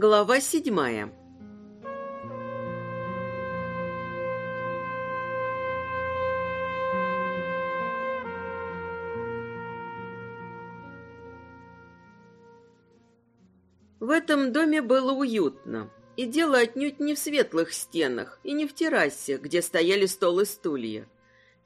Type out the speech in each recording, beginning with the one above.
Глава седьмая В этом доме было уютно. И дело отнюдь не в светлых стенах и не в террасе, где стояли стол и стулья.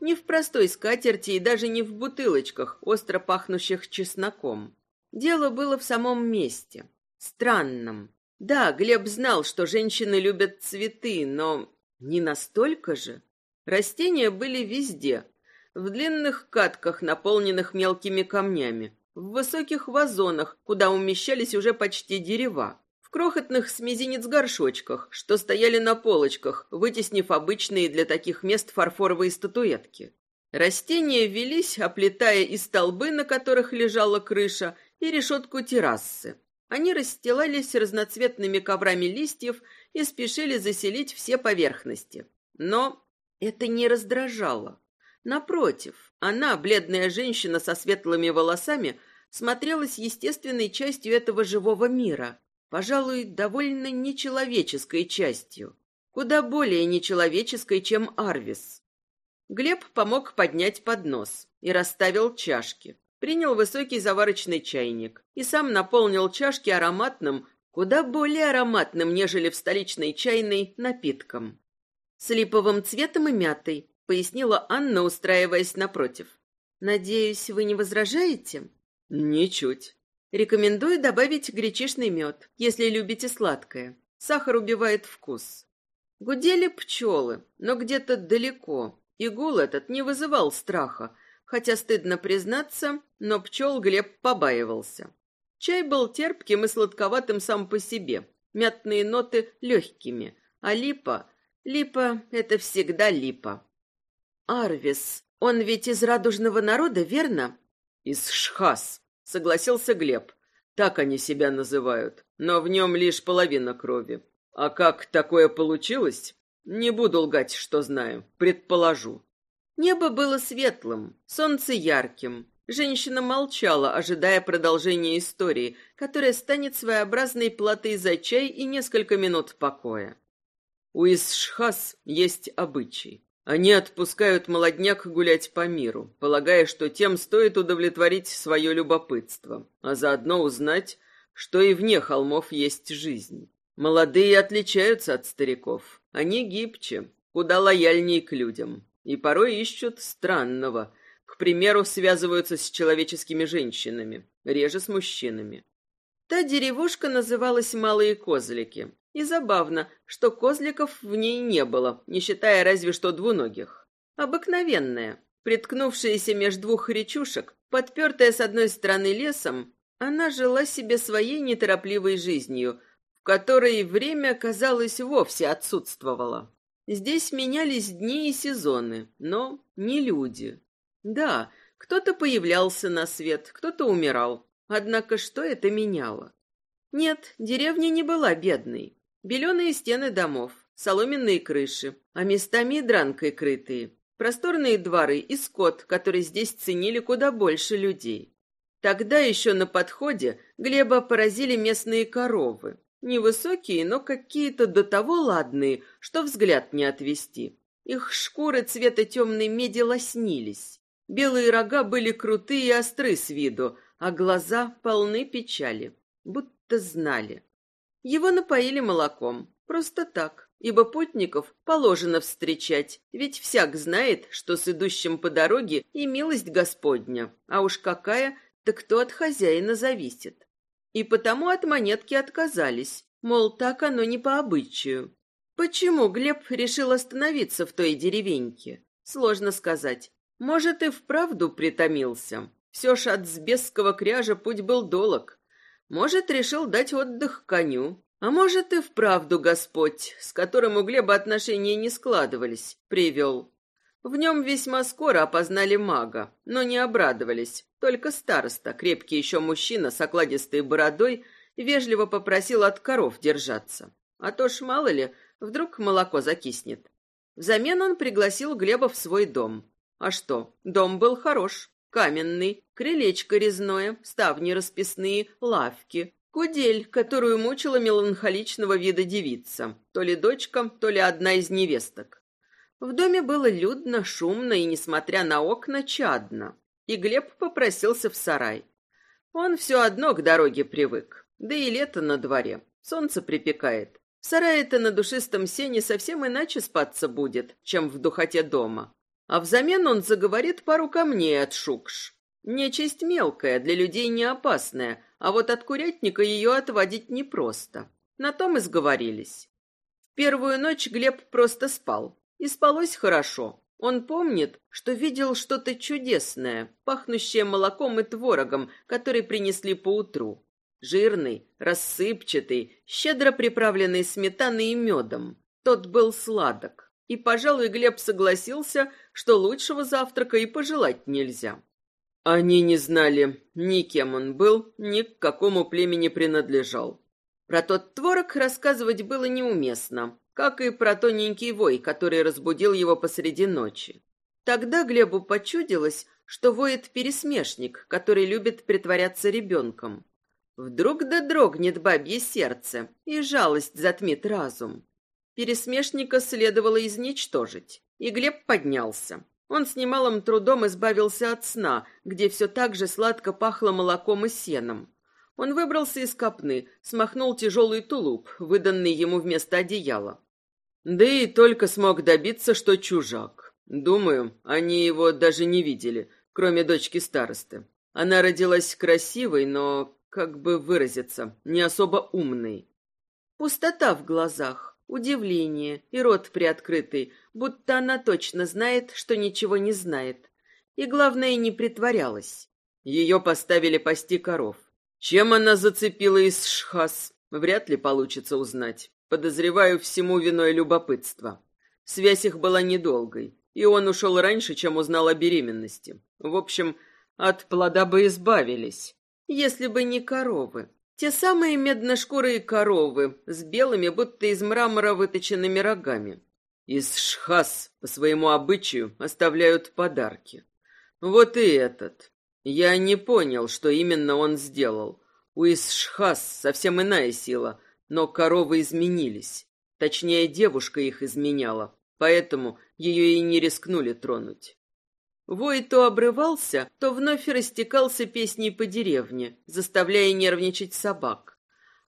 Не в простой скатерти и даже не в бутылочках, остро пахнущих чесноком. Дело было в самом месте. Странном. Да, Глеб знал, что женщины любят цветы, но не настолько же. Растения были везде. В длинных катках, наполненных мелкими камнями, в высоких вазонах, куда умещались уже почти дерева, в крохотных с горшочках, что стояли на полочках, вытеснив обычные для таких мест фарфоровые статуэтки. Растения велись, оплетая и столбы, на которых лежала крыша, и решетку террасы. Они расстилались разноцветными коврами листьев и спешили заселить все поверхности. Но это не раздражало. Напротив, она, бледная женщина со светлыми волосами, смотрелась естественной частью этого живого мира, пожалуй, довольно нечеловеческой частью, куда более нечеловеческой, чем Арвис. Глеб помог поднять поднос и расставил чашки, принял высокий заварочный чайник и сам наполнил чашки ароматным, куда более ароматным, нежели в столичной чайной, напитком. С липовым цветом и мятой, пояснила Анна, устраиваясь напротив. Надеюсь, вы не возражаете? Ничуть. Рекомендую добавить гречишный мед, если любите сладкое. Сахар убивает вкус. Гудели пчелы, но где-то далеко, и гул этот не вызывал страха, хотя, стыдно признаться, но пчел Глеб побаивался. Чай был терпким и сладковатым сам по себе, мятные ноты легкими, а липа... Липа — это всегда липа. Арвис, он ведь из радужного народа, верно? Из Шхас, согласился Глеб. Так они себя называют, но в нем лишь половина крови. А как такое получилось? Не буду лгать, что знаю, предположу. Небо было светлым, солнце ярким. Женщина молчала, ожидая продолжения истории, которая станет своеобразной платой за чай и несколько минут покоя. У Исшхас есть обычай. Они отпускают молодняк гулять по миру, полагая, что тем стоит удовлетворить свое любопытство, а заодно узнать, что и вне холмов есть жизнь. Молодые отличаются от стариков. Они гибче, куда лояльнее к людям, и порой ищут странного. К примеру, связываются с человеческими женщинами, реже с мужчинами. Та деревушка называлась Малые Козлики, и забавно, что козликов в ней не было, не считая разве что двуногих. Обыкновенная, приткнувшаяся меж двух речушек, подпертая с одной стороны лесом, она жила себе своей неторопливой жизнью, в которой время, казалось, вовсе отсутствовало. Здесь менялись дни и сезоны, но не люди. Да, кто-то появлялся на свет, кто-то умирал. Однако что это меняло? Нет, деревня не была бедной. Беленые стены домов, соломенные крыши, а местами и дранкой крытые, просторные дворы и скот, который здесь ценили куда больше людей. Тогда еще на подходе Глеба поразили местные коровы. Невысокие, но какие-то до того ладные, что взгляд не отвести. Их шкуры цвета темной меди лоснились. Белые рога были крутые и остры с виду, а глаза полны печали, будто знали. Его напоили молоком. Просто так, ибо путников положено встречать, ведь всяк знает, что с идущим по дороге и милость Господня, а уж какая, так кто от хозяина зависит. И потому от монетки отказались, мол, так оно не по обычаю. Почему Глеб решил остановиться в той деревеньке? Сложно сказать. Может, и вправду притомился. Все ж от сбесского кряжа путь был долог, может, решил дать отдых коню, а может, и вправду Господь, с которым у Глеба отношения не складывались, привел. В нем весьма скоро опознали мага, но не обрадовались. Только староста, крепкий еще мужчина с окладистой бородой, вежливо попросил от коров держаться. А то ж, мало ли, вдруг молоко закиснет. Взамен он пригласил Глеба в свой дом. А что, дом был хорош. Каменный, крылечко резное, ставни расписные, лавки. Кудель, которую мучила меланхоличного вида девица, то ли дочка, то ли одна из невесток. В доме было людно, шумно и, несмотря на окна, чадно. И Глеб попросился в сарай. Он все одно к дороге привык. Да и лето на дворе. Солнце припекает. В сарае-то на душистом сене совсем иначе спаться будет, чем в духоте дома. А взамен он заговорит пару камней от шукш. Нечисть мелкая, для людей не опасная, а вот от курятника ее отводить непросто. На том и сговорились. В первую ночь Глеб просто спал. И спалось хорошо. Он помнит, что видел что-то чудесное, пахнущее молоком и творогом, который принесли поутру. Жирный, рассыпчатый, щедро приправленный сметаной и медом. Тот был сладок. И, пожалуй, Глеб согласился, что лучшего завтрака и пожелать нельзя. Они не знали ни кем он был, ни к какому племени принадлежал. Про тот творог рассказывать было неуместно, как и про тоненький вой, который разбудил его посреди ночи. Тогда Глебу почудилось, что воет пересмешник, который любит притворяться ребенком. Вдруг да дрогнет бабье сердце, и жалость затмит разум. Пересмешника следовало изничтожить, и Глеб поднялся. Он с немалым трудом избавился от сна, где все так же сладко пахло молоком и сеном. Он выбрался из копны, смахнул тяжелый тулуп, выданный ему вместо одеяла. Да и только смог добиться, что чужак. Думаю, они его даже не видели, кроме дочки старосты. Она родилась красивой, но, как бы выразиться, не особо умной. Пустота в глазах, удивление и рот приоткрытый, будто она точно знает, что ничего не знает. И, главное, не притворялась. Ее поставили пасти коров. Чем она зацепила из шхас, вряд ли получится узнать. Подозреваю, всему виной любопытство. Связь их была недолгой, и он ушел раньше, чем узнал о беременности. В общем, от плода бы избавились, если бы не коровы. Те самые медношкурые коровы с белыми, будто из мрамора выточенными рогами. Из шхас по своему обычаю оставляют подарки. Вот и этот. Я не понял, что именно он сделал. У Исшхас совсем иная сила, но коровы изменились. Точнее, девушка их изменяла, поэтому ее и не рискнули тронуть. Вой то обрывался, то вновь растекался песней по деревне, заставляя нервничать собак.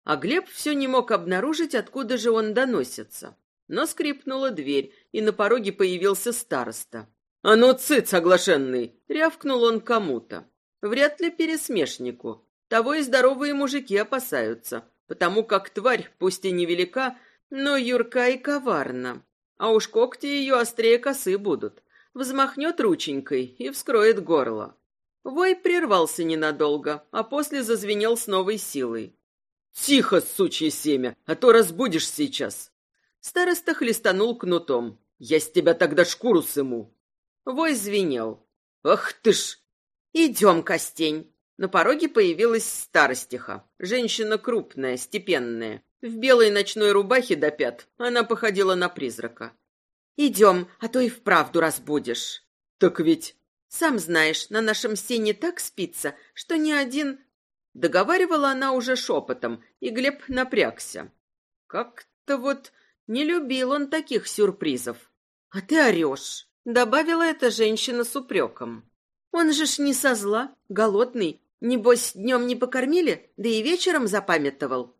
А Глеб все не мог обнаружить, откуда же он доносится. Но скрипнула дверь, и на пороге появился староста. «А ну, цыц, оглашенный!» — рявкнул он кому-то. Вряд ли пересмешнику. Того и здоровые мужики опасаются, потому как тварь, пусть и невелика, но юрка и коварна. А уж когти ее острее косы будут взмахнет рученькой и вскроет горло. Вой прервался ненадолго, а после зазвенел с новой силой. «Тихо, сучье семя, а то разбудишь сейчас!» Староста хлестанул кнутом. «Я с тебя тогда шкуру сыму!» Вой звенел. «Ах ты ж!» «Идем, Костень!» На пороге появилась старостиха. Женщина крупная, степенная. В белой ночной рубахе до пят она походила на призрака. Идем, а то и вправду разбудишь. Так ведь... Сам знаешь, на нашем сене так спится, что ни один... Договаривала она уже шепотом, и Глеб напрягся. Как-то вот не любил он таких сюрпризов. А ты орешь, добавила эта женщина с упреком. Он же ж не со зла, голодный. Небось, днем не покормили, да и вечером запамятовал.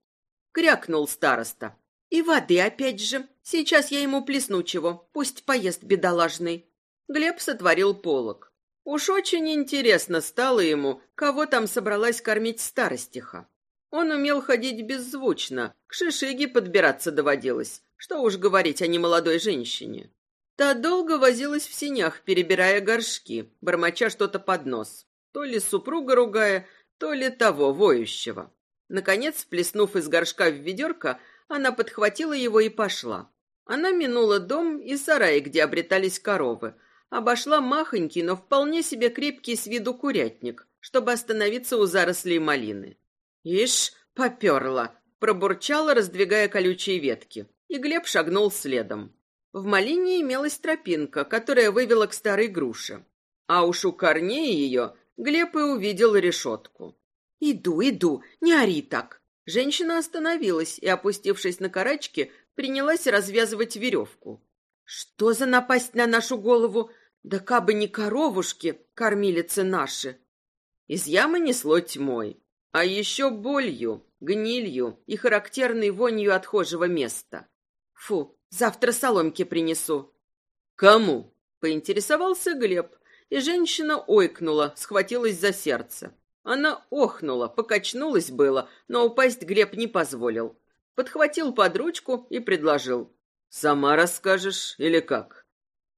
Крякнул староста. И воды опять же. Сейчас я ему плесну чего, пусть поест бедолажный. Глеб сотворил полог. Уж очень интересно стало ему, кого там собралась кормить старостиха. Он умел ходить беззвучно, к шишиге подбираться доводилось. Что уж говорить о немолодой женщине. Та долго возилась в синях, перебирая горшки, бормоча что-то под нос. То ли супруга ругая, то ли того воющего. Наконец, плеснув из горшка в ведерко, она подхватила его и пошла. Она минула дом и сарай, где обретались коровы, обошла махонький, но вполне себе крепкий с виду курятник, чтобы остановиться у зарослей малины. «Ишь, поперла!» — пробурчала, раздвигая колючие ветки, и Глеб шагнул следом. В малине имелась тропинка, которая вывела к старой груше. А уж у корней ее Глеб и увидел решетку. «Иду, иду, не ори так!» Женщина остановилась и, опустившись на карачки, принялась развязывать веревку. Что за напасть на нашу голову? Да кабы не коровушки, кормилицы наши. Из ямы несло тьмой, а еще болью, гнилью и характерной вонью отхожего места. Фу, завтра соломки принесу. Кому? Поинтересовался Глеб, и женщина ойкнула, схватилась за сердце. Она охнула, покачнулась было, но упасть Глеб не позволил. Подхватил под ручку и предложил. «Сама расскажешь или как?»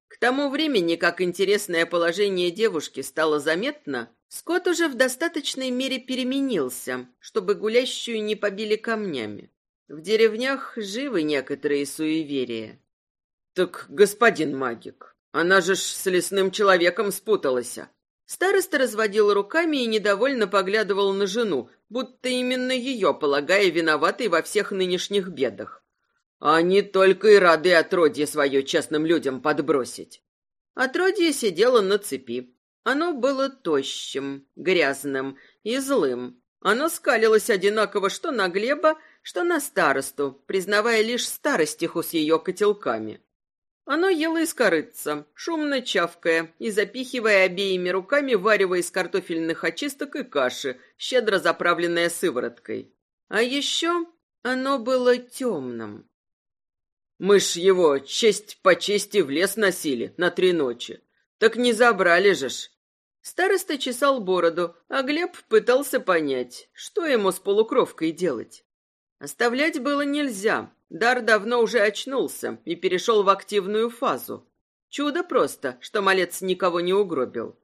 К тому времени, как интересное положение девушки стало заметно, Скот уже в достаточной мере переменился, чтобы гулящую не побили камнями. В деревнях живы некоторые суеверия. «Так, господин магик, она же ж с лесным человеком спуталась. Староста разводил руками и недовольно поглядывал на жену, будто именно ее, полагая, виноватой во всех нынешних бедах. Они только и рады отродье свое честным людям подбросить. Отродье сидело на цепи. Оно было тощим, грязным и злым. Оно скалилось одинаково что на Глеба, что на старосту, признавая лишь старостиху с ее котелками. Оно ело из корыца, шумно чавкая и запихивая обеими руками варево из картофельных очисток и каши, щедро заправленная сывороткой. А еще оно было темным. Мы ж его честь по чести в лес носили на три ночи. Так не забрали же ж. Староста чесал бороду, а Глеб пытался понять, что ему с полукровкой делать. Оставлять было нельзя, Дар давно уже очнулся и перешел в активную фазу. Чудо просто, что малец никого не угробил.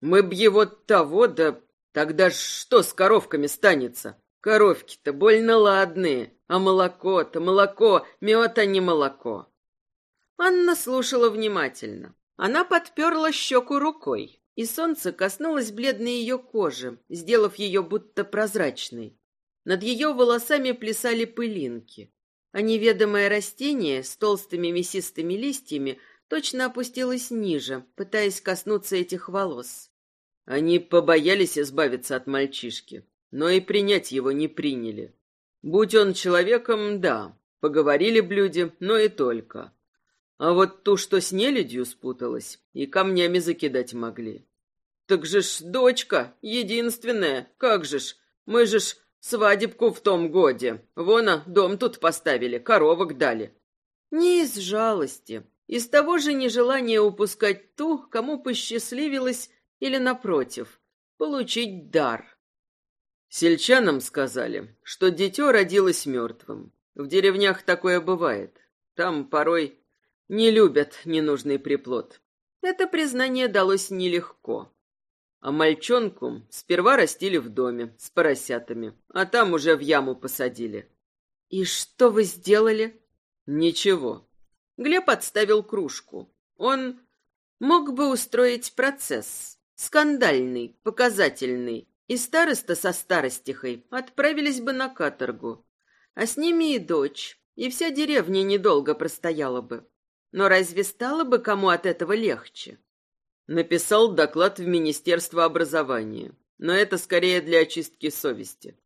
Мы б его того, да тогда что с коровками станется? Коровки-то больно ладные, а молоко-то молоко, мед, а не молоко. Анна слушала внимательно. Она подперла щеку рукой, и солнце коснулось бледной ее кожи, сделав ее будто прозрачной. Над ее волосами плясали пылинки а неведомое растение с толстыми мясистыми листьями точно опустилось ниже, пытаясь коснуться этих волос. Они побоялись избавиться от мальчишки, но и принять его не приняли. Будь он человеком, да, поговорили б люди, но и только. А вот ту, что с нелюдью спуталась, и камнями закидать могли. Так же ж дочка, единственная, как же ж, мы же ж Свадебку в том годе. Вон, дом тут поставили, коровок дали. Не из жалости, из того же нежелания упускать ту, кому посчастливилось, или, напротив, получить дар. Сельчанам сказали, что дитё родилось мертвым. В деревнях такое бывает. Там порой не любят ненужный приплод. Это признание далось нелегко. А мальчонку сперва растили в доме с поросятами, а там уже в яму посадили. И что вы сделали? Ничего. Глеб отставил кружку. Он мог бы устроить процесс. Скандальный, показательный. И староста со старостихой отправились бы на каторгу. А с ними и дочь, и вся деревня недолго простояла бы. Но разве стало бы кому от этого легче? Написал доклад в Министерство образования, но это скорее для очистки совести.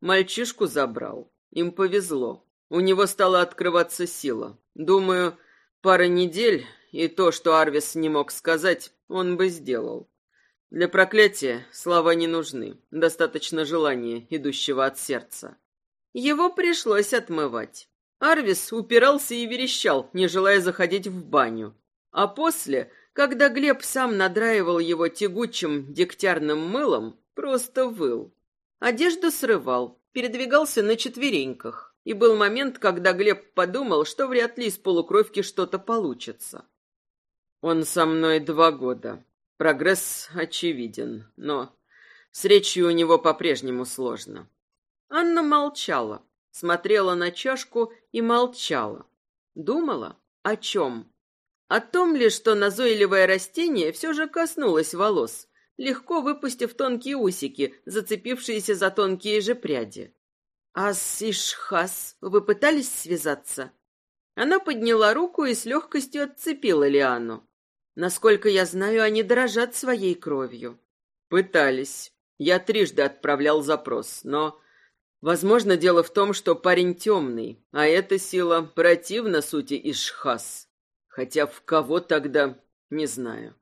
Мальчишку забрал. Им повезло. У него стала открываться сила. Думаю, пара недель, и то, что Арвис не мог сказать, он бы сделал. Для проклятия слова не нужны, достаточно желания, идущего от сердца. Его пришлось отмывать. Арвис упирался и верещал, не желая заходить в баню. А после когда Глеб сам надраивал его тягучим дегтярным мылом, просто выл. Одежду срывал, передвигался на четвереньках. И был момент, когда Глеб подумал, что вряд ли из полукровки что-то получится. Он со мной два года. Прогресс очевиден, но с речью у него по-прежнему сложно. Анна молчала, смотрела на чашку и молчала. Думала? О чем? О том ли, что назойливое растение все же коснулось волос, легко выпустив тонкие усики, зацепившиеся за тонкие же пряди. «А с Ишхас вы пытались связаться?» Она подняла руку и с легкостью отцепила Лиану. Насколько я знаю, они дорожат своей кровью. Пытались. Я трижды отправлял запрос, но Возможно, дело в том, что парень темный, а эта сила противна сути Ишхас. Хотя в кого тогда, не знаю.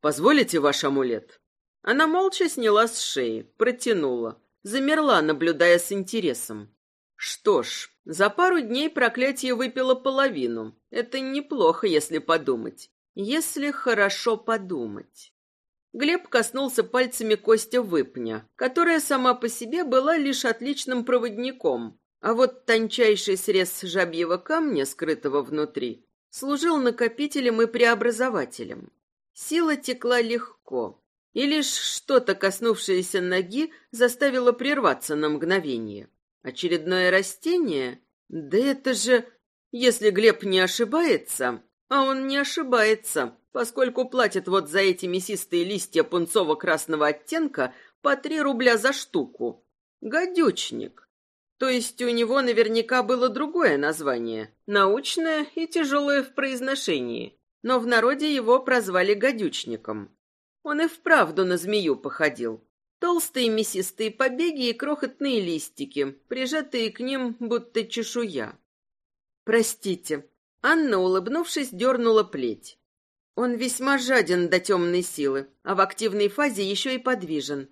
Позволите ваш амулет? Она молча сняла с шеи, протянула, замерла, наблюдая с интересом. Что ж, за пару дней проклятие выпило половину. Это неплохо, если подумать. Если хорошо подумать. Глеб коснулся пальцами костя выпня, которая сама по себе была лишь отличным проводником, а вот тончайший срез жабьего камня, скрытого внутри, служил накопителем и преобразователем. Сила текла легко, и лишь что-то, коснувшееся ноги, заставило прерваться на мгновение. Очередное растение? Да это же... Если Глеб не ошибается, а он не ошибается, поскольку платит вот за эти мясистые листья пунцово-красного оттенка по три рубля за штуку. Гадючник. То есть у него наверняка было другое название, научное и тяжелое в произношении, но в народе его прозвали гадючником. Он и вправду на змею походил. Толстые мясистые побеги и крохотные листики, прижатые к ним будто чешуя. «Простите». Анна, улыбнувшись, дернула плеть. Он весьма жаден до темной силы, а в активной фазе еще и подвижен.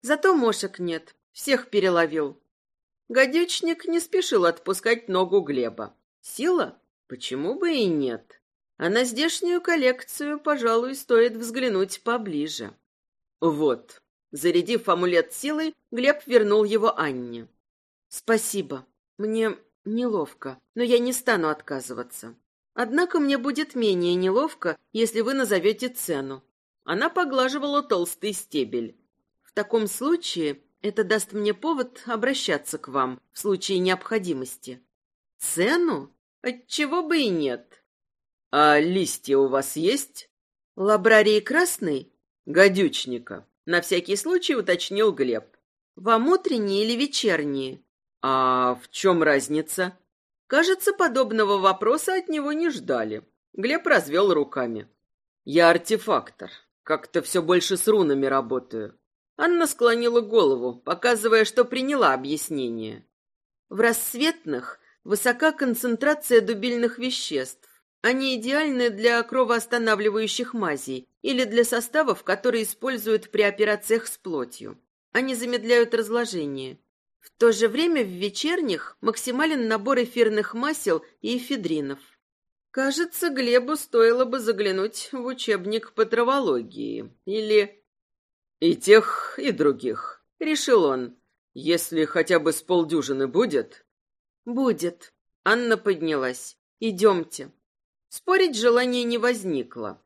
Зато мошек нет, всех переловил. Гадючник не спешил отпускать ногу Глеба. Сила? Почему бы и нет? А на здешнюю коллекцию, пожалуй, стоит взглянуть поближе. Вот. Зарядив амулет силой, Глеб вернул его Анне. Спасибо. Мне неловко, но я не стану отказываться. Однако мне будет менее неловко, если вы назовете цену. Она поглаживала толстый стебель. В таком случае это даст мне повод обращаться к вам в случае необходимости. Цену? Отчего бы и нет. А листья у вас есть? Лабрарии красный? Гадючника. На всякий случай уточнил Глеб. Вам утренние или вечерние? А в чем разница? Кажется, подобного вопроса от него не ждали. Глеб развел руками. «Я артефактор. Как-то все больше с рунами работаю». Анна склонила голову, показывая, что приняла объяснение. В рассветных высока концентрация дубильных веществ. Они идеальны для кровоостанавливающих мазей или для составов, которые используют при операциях с плотью. Они замедляют разложение. В то же время в вечерних максимален набор эфирных масел и эфедринов. Кажется, Глебу стоило бы заглянуть в учебник по травологии. Или... И тех, и других. Решил он. Если хотя бы с полдюжины будет... Будет. Анна поднялась. Идемте. Спорить желания не возникло.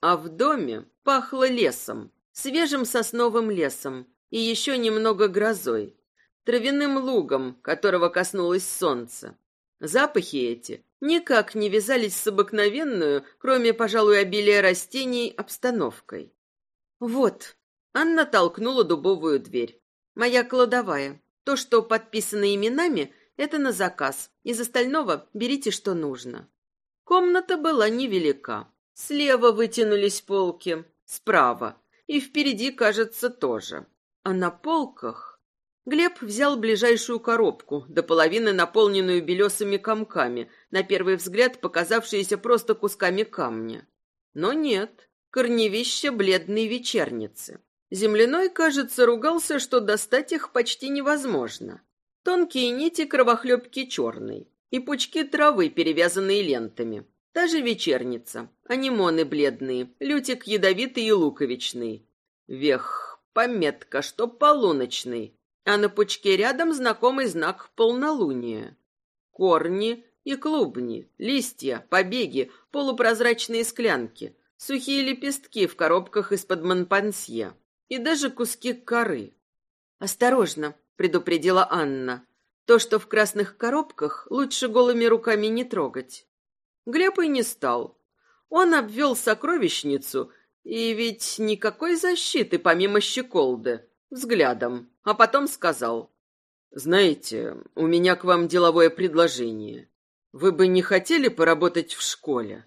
А в доме пахло лесом, свежим сосновым лесом и еще немного грозой травяным лугом, которого коснулось солнце. Запахи эти никак не вязались с обыкновенную, кроме, пожалуй, обилия растений, обстановкой. «Вот», — Анна толкнула дубовую дверь. «Моя кладовая. То, что подписано именами, это на заказ. Из остального берите, что нужно». Комната была невелика. Слева вытянулись полки, справа. И впереди, кажется, тоже. А на полках Глеб взял ближайшую коробку, до половины наполненную белесыми комками, на первый взгляд показавшиеся просто кусками камня. Но нет, корневища бледной вечерницы. Земляной, кажется, ругался, что достать их почти невозможно. Тонкие нити кровохлебки черной и пучки травы, перевязанные лентами. Та же вечерница, анимоны бледные, лютик ядовитый и луковичный. Вех, пометка, что полуночный а на пучке рядом знакомый знак полнолуния. Корни и клубни, листья, побеги, полупрозрачные склянки, сухие лепестки в коробках из-под монпансье и даже куски коры. «Осторожно», — предупредила Анна. «То, что в красных коробках, лучше голыми руками не трогать». Глеб и не стал. Он обвел сокровищницу, и ведь никакой защиты помимо щеколды взглядом, а потом сказал. «Знаете, у меня к вам деловое предложение. Вы бы не хотели поработать в школе?»